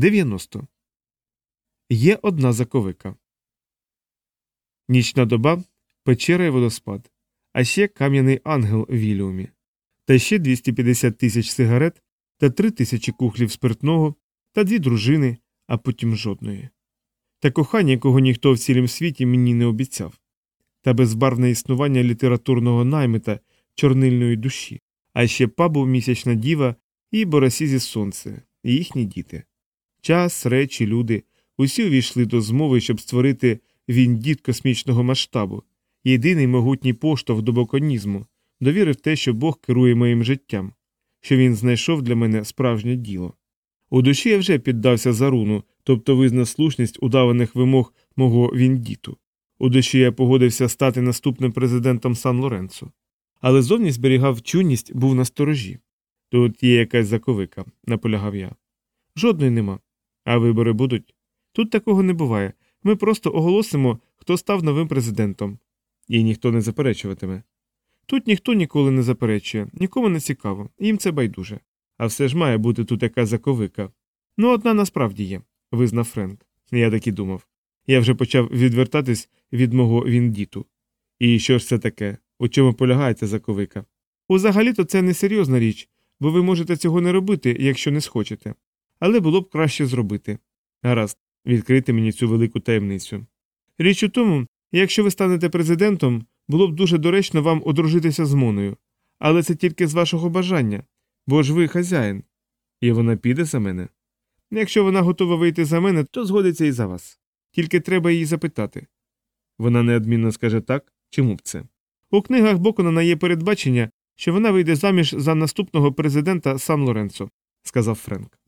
90. Є одна заковика. Нічна доба, печера і водоспад, а ще кам'яний ангел в Віліумі, та ще 250 тисяч сигарет та 3 тисячі кухлів спиртного та дві дружини, а потім жодної. Та кохання, якого ніхто в цілім світі мені не обіцяв, та безбарвне існування літературного наймита чорнильної душі, а ще пабу місячна діва і боросізі сонце, і їхні діти. Час, речі, люди усі увійшли до змови, щоб створити віндіт космічного масштабу, єдиний могутній поштовх до боконізму, довірив те, що Бог керує моїм життям, що він знайшов для мене справжнє діло. У душі я вже піддався заруну, тобто визнав слушність удаваних вимог мого віндіту. У душі я погодився стати наступним президентом Сан Лоренцо. Але зовні зберігав чуйність, був на сторожі. Тут є якась заковика, наполягав я. Жодної нема. А вибори будуть? Тут такого не буває. Ми просто оголосимо, хто став новим президентом. І ніхто не заперечуватиме. Тут ніхто ніколи не заперечує, нікому не цікаво, їм це байдуже. А все ж має бути тут яка заковика. Ну, одна насправді є, визнав Френк. Я так і думав. Я вже почав відвертатись від мого віндіту. І що ж це таке? У чому полягає ця заковика? Узагалі-то це не серйозна річ, бо ви можете цього не робити, якщо не схочете. Але було б краще зробити. Гаразд, відкрити мені цю велику таємницю. Річ у тому, якщо ви станете президентом, було б дуже доречно вам одружитися з Моною, але це тільки з вашого бажання, бо ж ви хазяїн. І вона піде за мене. Якщо вона готова вийти за мене, то згодиться і за вас. Тільки треба її запитати. Вона неодмінно скаже так, чому б це. У книгах Боконана є передбачення, що вона вийде заміж за наступного президента Сан Лоренцо, сказав Френк.